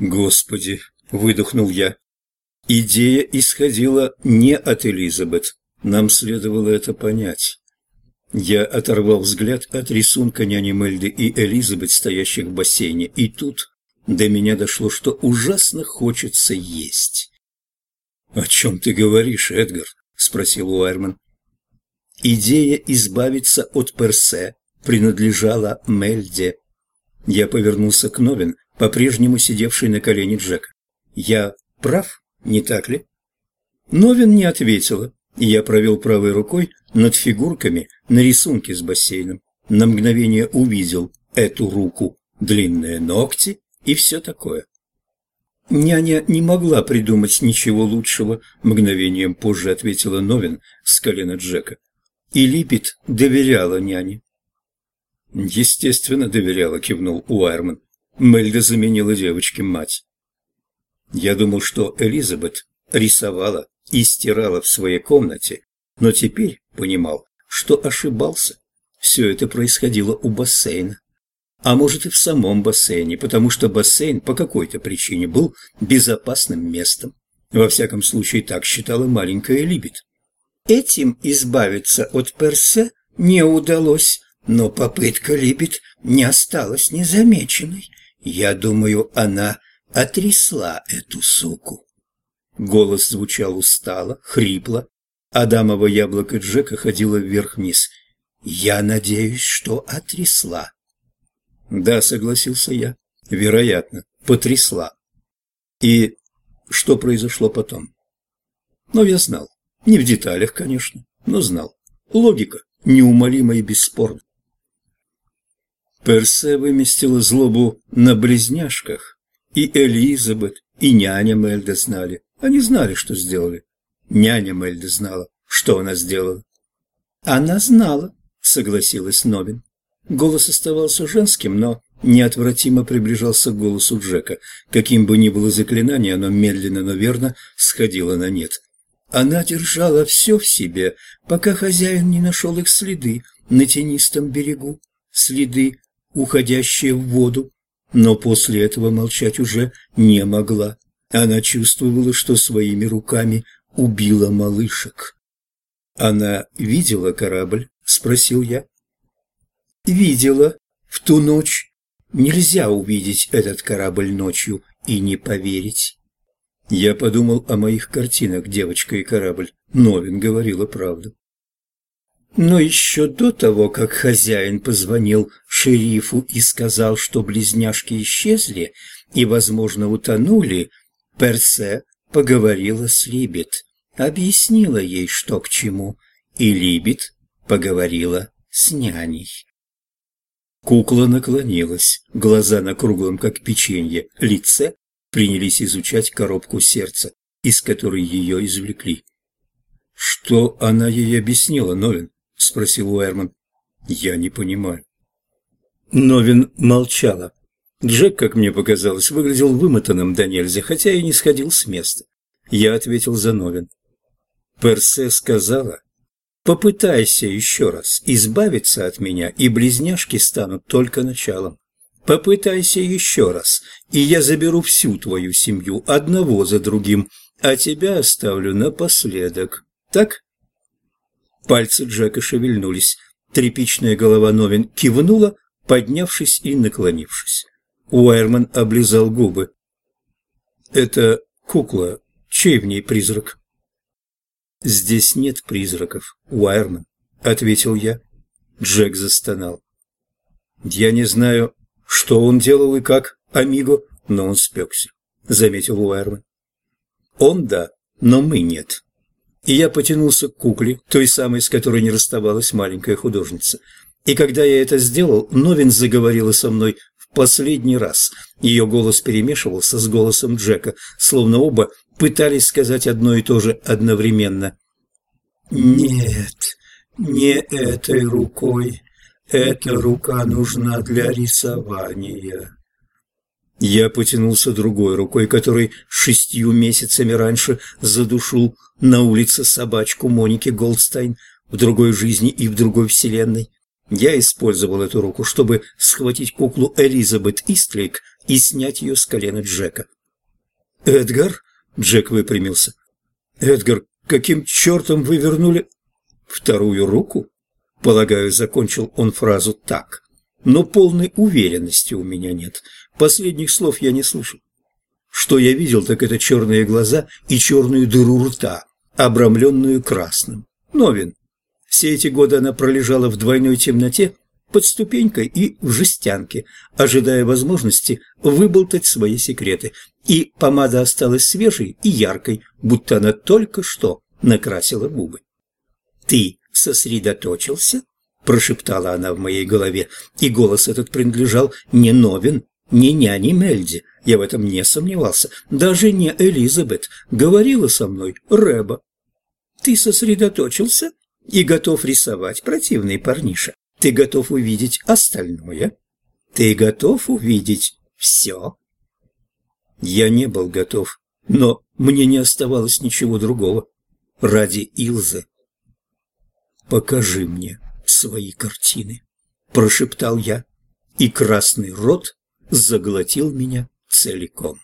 Господи, выдохнул я. Идея исходила не от Элизабет. Нам следовало это понять. Я оторвал взгляд от рисунка няни Мельды и Элизабет, стоящих в бассейне, и тут до меня дошло, что ужасно хочется есть. «О чем ты говоришь, Эдгар?» – спросил Уайерман. Идея избавиться от Персе принадлежала Мельде. Я повернулся к Новин, по-прежнему сидевший на колене Джек. «Я прав, не так ли?» Новин не ответила, и я провел правой рукой над фигурками на рисунке с бассейном. На мгновение увидел эту руку, длинные ногти и все такое. Няня не могла придумать ничего лучшего, мгновением позже ответила Новин с колена Джека. И Липпет доверяла няне. Естественно, доверяла, кивнул Уайерман. Мельда заменила девочке мать. Я думал, что Элизабет рисовала и стирала в своей комнате, но теперь понимал, что ошибался. Все это происходило у бассейна. А может и в самом бассейне, потому что бассейн по какой-то причине был безопасным местом. Во всяком случае, так считала маленькая Либет. Этим избавиться от Персе не удалось, но попытка Либет не осталась незамеченной. Я думаю, она отрясла эту суку. Голос звучал устало, хрипло. Адамово яблоко Джека ходило вверх-вниз. «Я надеюсь, что отрясла». «Да», — согласился я. «Вероятно, потрясла». «И что произошло потом?» «Но я знал. Не в деталях, конечно, но знал. Логика неумолима и бесспорна. Персе выместила злобу на близняшках. И Элизабет, и няня Мельда знали. Они знали, что сделали. Няня Мельда знала, что она сделала. «Она знала», — согласилась Новин. Голос оставался женским, но неотвратимо приближался к голосу Джека. Каким бы ни было заклинание, оно медленно, но верно сходило на нет. Она держала все в себе, пока хозяин не нашел их следы на тенистом берегу, следы, уходящие в воду. Но после этого молчать уже не могла. Она чувствовала, что своими руками убила малышек. «Она видела корабль?» — спросил я. «Видела. В ту ночь. Нельзя увидеть этот корабль ночью и не поверить». Я подумал о моих картинах «Девочка и корабль». Новин говорила правду. Но еще до того, как хозяин позвонил шерифу и сказал, что близняшки исчезли и, возможно, утонули, Персе поговорила с Либет, объяснила ей, что к чему, и Либет поговорила с няней. Кукла наклонилась, глаза на круглом, как печенье, лице принялись изучать коробку сердца, из которой ее извлекли. «Что она ей объяснила, Новин?» – спросил Уэрман. «Я не понимаю». Новин молчала. Джек, как мне показалось, выглядел вымотанным до нельзя, хотя и не сходил с места. Я ответил за Новин. Персе сказала, «Попытайся еще раз избавиться от меня, и близняшки станут только началом. Попытайся еще раз, и я заберу всю твою семью, одного за другим, а тебя оставлю напоследок. Так?» Пальцы Джека шевельнулись. Тряпичная голова Новин кивнула, поднявшись и наклонившись. Уайерман облизал губы. «Это кукла. Чей в ней призрак?» «Здесь нет призраков, Уайерман», — ответил я. Джек застонал. «Я не знаю, что он делал и как, Амиго, но он спекся, заметил Уайерман. Он да, но мы нет. И я потянулся к кукле, той самой, с которой не расставалась маленькая художница. И когда я это сделал, Новин заговорила со мной в последний раз. Ее голос перемешивался с голосом Джека, словно оба пытались сказать одно и то же одновременно. «Нет, не этой рукой», эта рука нужна для рисования. Я потянулся другой рукой, которой шестью месяцами раньше задушил на улице собачку Моники Голдстайн в другой жизни и в другой вселенной. Я использовал эту руку, чтобы схватить куклу Элизабет Истлейк и снять ее с колена Джека. «Эдгар?» — Джек выпрямился. «Эдгар, каким чертом вы вернули...» «Вторую руку?» Полагаю, закончил он фразу так. Но полной уверенности у меня нет. Последних слов я не слышал. Что я видел, так это черные глаза и черную дыру рта, обрамленную красным. Новин. Все эти годы она пролежала в двойной темноте, под ступенькой и в жестянке, ожидая возможности выболтать свои секреты. И помада осталась свежей и яркой, будто она только что накрасила губы. «Ты сосредоточился?» – прошептала она в моей голове, и голос этот принадлежал не Новин, не няне Мельди, я в этом не сомневался, даже не Элизабет, говорила со мной Рэба. «Ты сосредоточился и готов рисовать, противный парниша? Ты готов увидеть остальное? Ты готов увидеть все?» Я не был готов, но мне не оставалось ничего другого. Ради Илзы. «Покажи мне свои картины», – прошептал я, и красный рот заглотил меня целиком.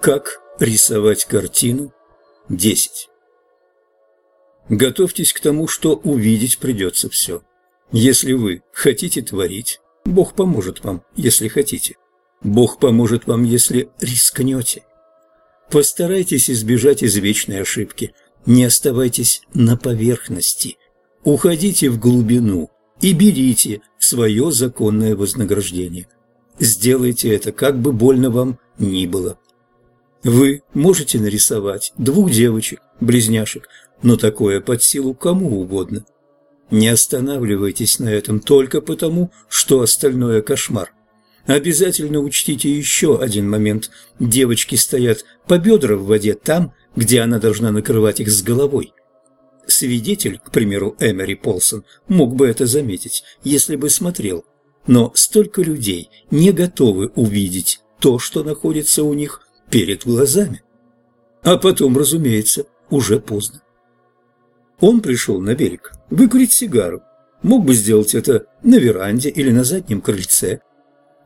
Как рисовать картину? 10. Готовьтесь к тому, что увидеть придется все. Если вы хотите творить, Бог поможет вам, если хотите. Бог поможет вам, если рискнете. Постарайтесь избежать извечной ошибки. Не оставайтесь на поверхности. Уходите в глубину и берите свое законное вознаграждение. Сделайте это, как бы больно вам ни было. Вы можете нарисовать двух девочек, близняшек, но такое под силу кому угодно. Не останавливайтесь на этом только потому, что остальное кошмар. Обязательно учтите еще один момент. Девочки стоят по бедра в воде там, где она должна накрывать их с головой. Свидетель, к примеру, Эмери Полсон, мог бы это заметить, если бы смотрел. Но столько людей не готовы увидеть то, что находится у них перед глазами. А потом, разумеется, уже поздно. Он пришел на берег выкурить сигару. Мог бы сделать это на веранде или на заднем крыльце.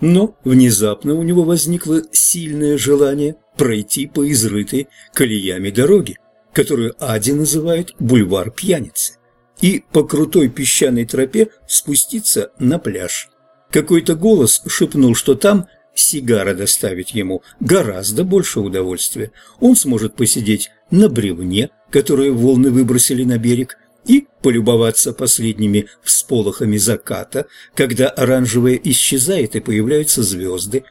Но внезапно у него возникло сильное желание пройти по изрытой колеями дороге, которую Ади называет бульвар пьяницы, и по крутой песчаной тропе спуститься на пляж. Какой-то голос шепнул, что там сигара доставит ему гораздо больше удовольствия. Он сможет посидеть на бревне, которое волны выбросили на берег, и полюбоваться последними всполохами заката, когда оранжевое исчезает и появляются звезды.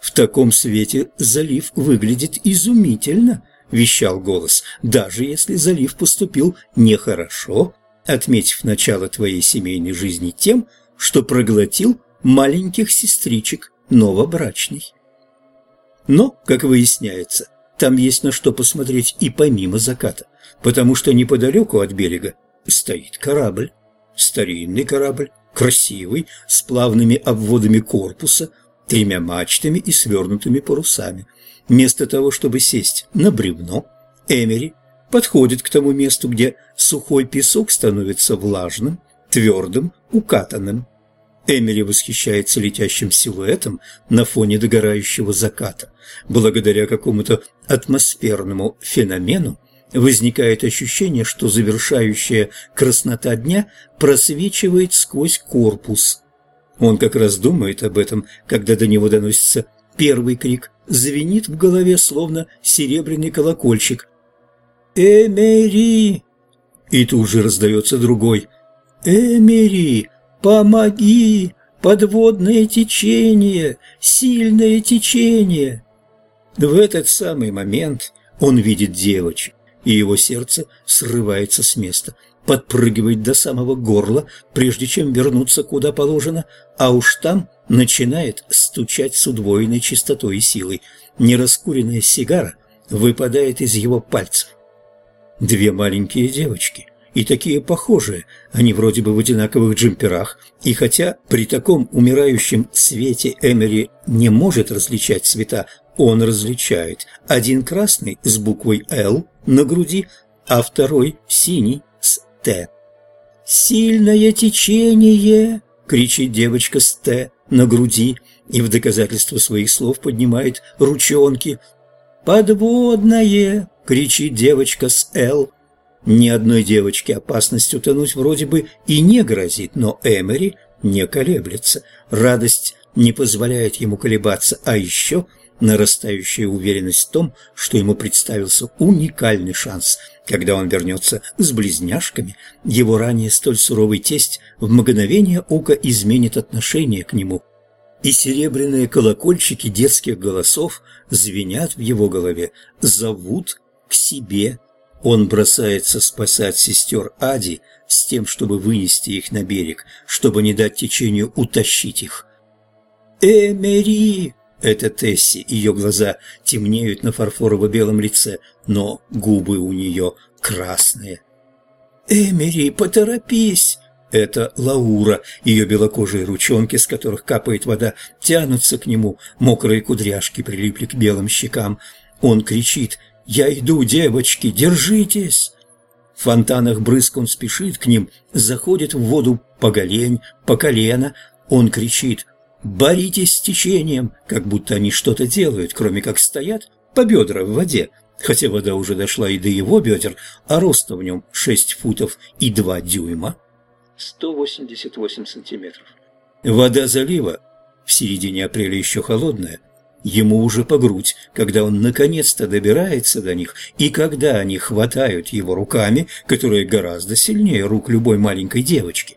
В таком свете залив выглядит изумительно, вещал голос, даже если залив поступил нехорошо, отметив начало твоей семейной жизни тем, что проглотил маленьких сестричек новобрачный. Но, как выясняется, там есть на что посмотреть и помимо заката, потому что неподалеку от берега стоит корабль. Старинный корабль, красивый, с плавными обводами корпуса, тремя мачтами и свернутыми парусами. Вместо того, чтобы сесть на бревно, Эмери подходит к тому месту, где сухой песок становится влажным, твердым, укатанным. Эмили восхищается летящим силуэтом на фоне догорающего заката. Благодаря какому-то атмосферному феномену возникает ощущение, что завершающая краснота дня просвечивает сквозь корпус. Он как раз думает об этом, когда до него доносится первый крик, звенит в голове, словно серебряный колокольчик. «Эмери!» И тут же раздается другой. «Эмери! «Помоги! Подводное течение! Сильное течение!» В этот самый момент он видит девочек, и его сердце срывается с места. подпрыгивает до самого горла, прежде чем вернуться куда положено, а уж там начинает стучать с удвоенной частотой и силой. Нераскуренная сигара выпадает из его пальцев. Две маленькие девочки, и такие похожие, они вроде бы в одинаковых джемперах, и хотя при таком умирающем свете Эмери не может различать цвета, он различает. Один красный с буквой «Л» на груди, а второй синий с «Т». «Сильное течение!» — кричит девочка с «Т» на груди и в доказательство своих слов поднимает ручонки. «Подводное!» — кричит девочка с «Л». Ни одной девочке опасность утонуть вроде бы и не грозит, но Эмери не колеблется. Радость не позволяет ему колебаться, а еще нарастающая уверенность в том, что ему представился уникальный шанс. Когда он вернется с близняшками, его ранее столь суровый тесть в мгновение ока изменит отношение к нему. И серебряные колокольчики детских голосов звенят в его голове, зовут к себе он бросается спасать сестер Ади с тем, чтобы вынести их на берег, чтобы не дать течению утащить их. «Эмери!» Это Тесси, ее глаза темнеют на фарфорово-белом лице, но губы у нее красные. «Эмери, поторопись!» Это Лаура, ее белокожие ручонки, с которых капает вода, тянутся к нему, мокрые кудряшки прилипли к белым щекам. Он кричит «Я иду, девочки, держитесь!» В фонтанах брызг он спешит к ним, заходит в воду по голень, по колено. Он кричит «Боритесь с течением!» как будто они что-то делают, кроме как стоят по бедра в воде, хотя вода уже дошла и до его бедер, а роста в нем 6 футов и 2 дюйма. 188 сантиметров. Вода залива в середине апреля еще холодная – Ему уже по грудь, когда он наконец-то добирается до них, и когда они хватают его руками, которые гораздо сильнее рук любой маленькой девочки.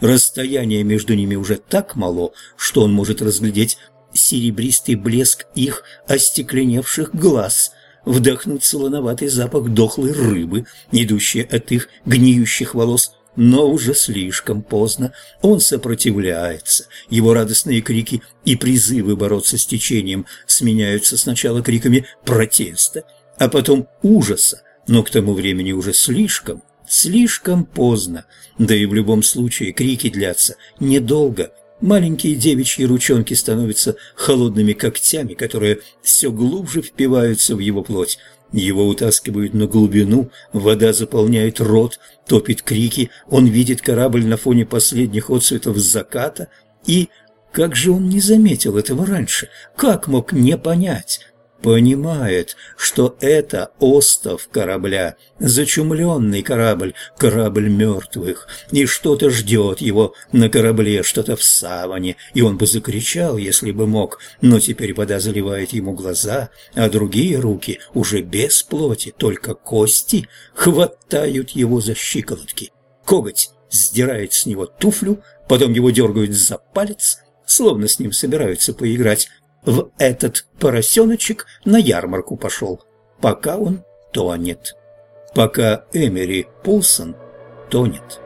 Расстояние между ними уже так мало, что он может разглядеть серебристый блеск их остекленевших глаз, вдохнуть солоноватый запах дохлой рыбы, идущий от их гниющих волос, но уже слишком поздно. Он сопротивляется. Его радостные крики и призывы бороться с течением сменяются сначала криками протеста, а потом ужаса, но к тому времени уже слишком, слишком поздно. Да и в любом случае крики длятся недолго. Маленькие девичьи ручонки становятся холодными когтями, которые все глубже впиваются в его плоть. Его утаскивают на глубину, вода заполняет рот, топит крики, он видит корабль на фоне последних отцветов заката, и как же он не заметил этого раньше? Как мог не понять? Понимает, что это остов корабля, зачумленный корабль, корабль мертвых, и что-то ждет его на корабле, что-то в саване, и он бы закричал, если бы мог, но теперь вода заливает ему глаза, а другие руки, уже без плоти, только кости, хватают его за щиколотки. Коготь сдирает с него туфлю, потом его дергают за палец, словно с ним собираются поиграть, в этот поросеночек на ярмарку пошел, пока он тонет, пока Эмери Пулсон тонет.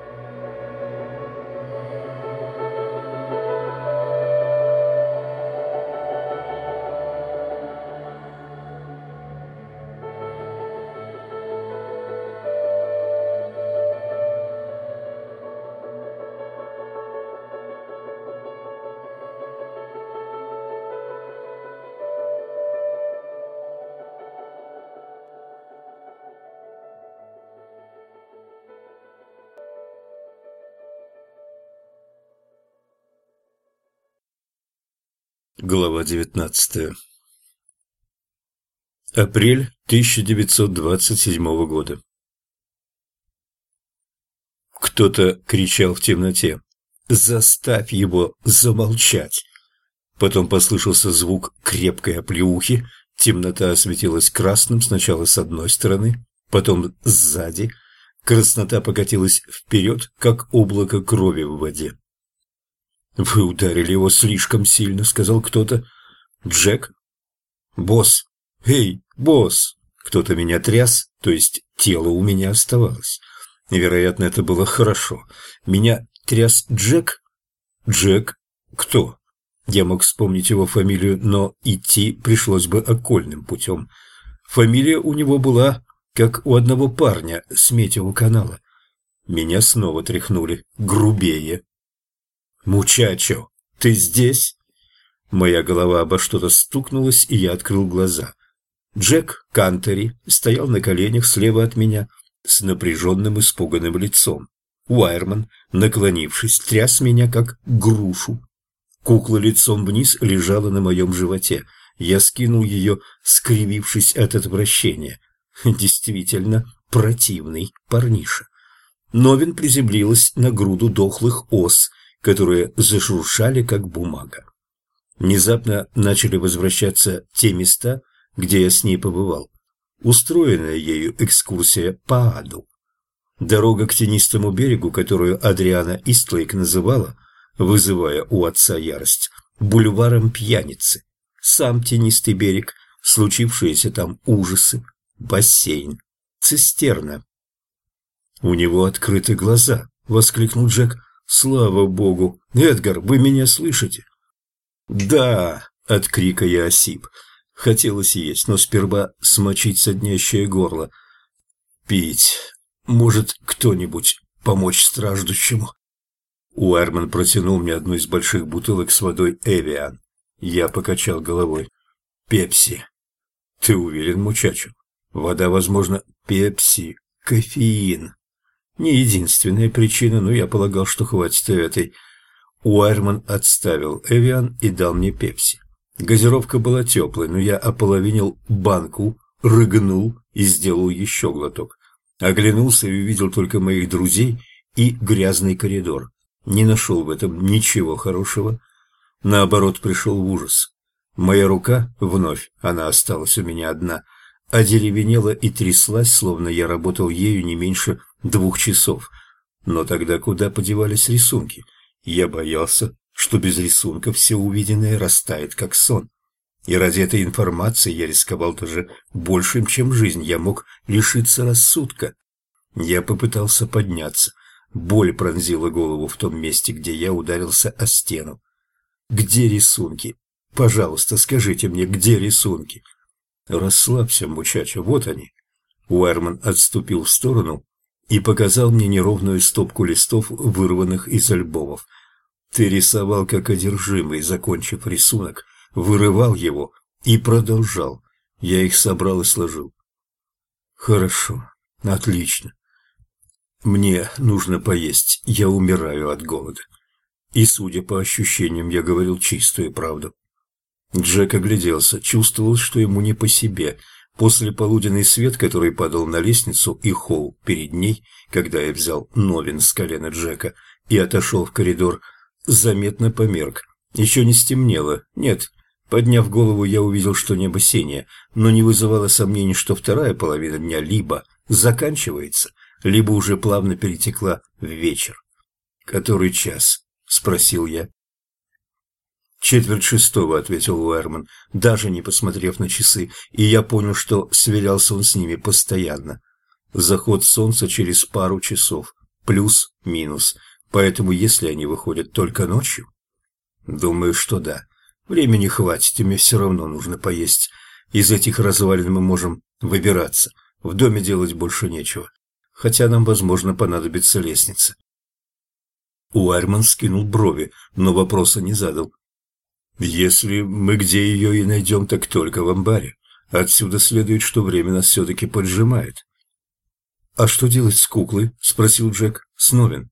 Глава 19. Апрель 1927 года. Кто-то кричал в темноте «Заставь его замолчать!» Потом послышался звук крепкой оплеухи, темнота осветилась красным сначала с одной стороны, потом сзади, краснота покатилась вперед, как облако крови в воде. «Вы ударили его слишком сильно», — сказал кто-то. «Джек?» «Босс! Эй, босс!» Кто-то меня тряс, то есть тело у меня оставалось. Вероятно, это было хорошо. Меня тряс Джек? Джек? Кто? Я мог вспомнить его фамилию, но идти пришлось бы окольным путем. Фамилия у него была, как у одного парня с метео канала. Меня снова тряхнули. Грубее. «Мучачо, ты здесь?» Моя голова обо что-то стукнулась, и я открыл глаза. Джек Кантери стоял на коленях слева от меня с напряженным испуганным лицом. Уайерман, наклонившись, тряс меня как грушу. Кукла лицом вниз лежала на моем животе. Я скинул ее, скривившись от отвращения. Действительно противный парниша. Новин приземлилась на груду дохлых ос, которые зашуршали, как бумага. Внезапно начали возвращаться те места, где я с ней побывал. Устроенная ею экскурсия по аду. Дорога к тенистому берегу, которую Адриана Истлейк называла, вызывая у отца ярость, бульваром пьяницы. Сам тенистый берег, случившиеся там ужасы, бассейн, цистерна. «У него открыты глаза!» — воскликнул Джек. «Слава богу! Эдгар, вы меня слышите?» «Да!» — от крика я осип. Хотелось есть, но сперва смочить соднящее горло. «Пить. Может, кто-нибудь помочь страждущему?» Уэрман протянул мне одну из больших бутылок с водой «Эвиан». Я покачал головой. «Пепси». «Ты уверен, мучачо? Вода, возможно, пепси, кофеин». Не единственная причина, но я полагал, что хватит и этой. Уайерман отставил Эвиан и дал мне пепси. Газировка была теплой, но я ополовинил банку, рыгнул и сделал еще глоток. Оглянулся и увидел только моих друзей и грязный коридор. Не нашел в этом ничего хорошего. Наоборот, пришел в ужас. Моя рука, вновь, она осталась у меня одна, одеревенела и тряслась, словно я работал ею не меньше двух часов. Но тогда куда подевались рисунки? Я боялся, что без рисунков все увиденное растает, как сон. И ради этой информации я рисковал даже большим, чем жизнь. Я мог лишиться рассудка. Я попытался подняться. Боль пронзила голову в том месте, где я ударился о стену. «Где рисунки? Пожалуйста, скажите мне, где рисунки?» «Расслабься, мучача, вот они». Уэрман отступил в сторону и показал мне неровную стопку листов, вырванных из альбомов. Ты рисовал как одержимый, закончив рисунок, вырывал его и продолжал. Я их собрал и сложил. Хорошо, отлично. Мне нужно поесть, я умираю от голода. И, судя по ощущениям, я говорил чистую правду. Джек огляделся, чувствовал, что ему не по себе – После полуденный свет, который падал на лестницу и холл перед ней, когда я взял Новин с колена Джека и отошел в коридор, заметно померк. Еще не стемнело. Нет, подняв голову, я увидел, что небо синее, но не вызывало сомнений, что вторая половина дня либо заканчивается, либо уже плавно перетекла в вечер. «Который час?» — спросил я. «Четверть шестого», — ответил Уэрман, даже не посмотрев на часы, и я понял, что сверялся он с ними постоянно. Заход солнца через пару часов, плюс-минус, поэтому если они выходят только ночью... Думаю, что да. Времени хватит, и мне все равно нужно поесть. Из этих развалин мы можем выбираться. В доме делать больше нечего. Хотя нам, возможно, понадобится лестница. Уайрман скинул брови, но вопроса не задал. Если мы где ее и найдем, так только в амбаре. Отсюда следует, что время нас все-таки поджимает. «А что делать с куклой?» – спросил Джек. «Сновин».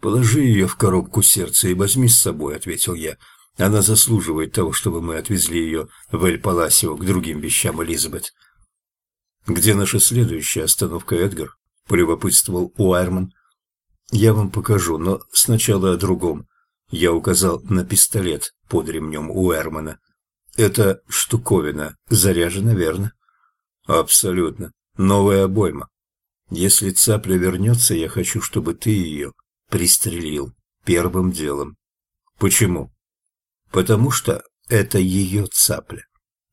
«Положи ее в коробку сердца и возьми с собой», – ответил я. «Она заслуживает того, чтобы мы отвезли ее в Эль-Паласио к другим вещам Элизабет». «Где наша следующая остановка, Эдгар?» – полюбопытствовал Уайрман. «Я вам покажу, но сначала о другом. Я указал на пистолет под ремнем у Эрмана. «Эта штуковина заряжена, верно?» «Абсолютно. Новая обойма. Если цапля вернется, я хочу, чтобы ты ее пристрелил первым делом». «Почему?» «Потому что это ее цапля.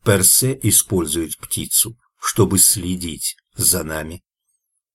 Персе использует птицу, чтобы следить за нами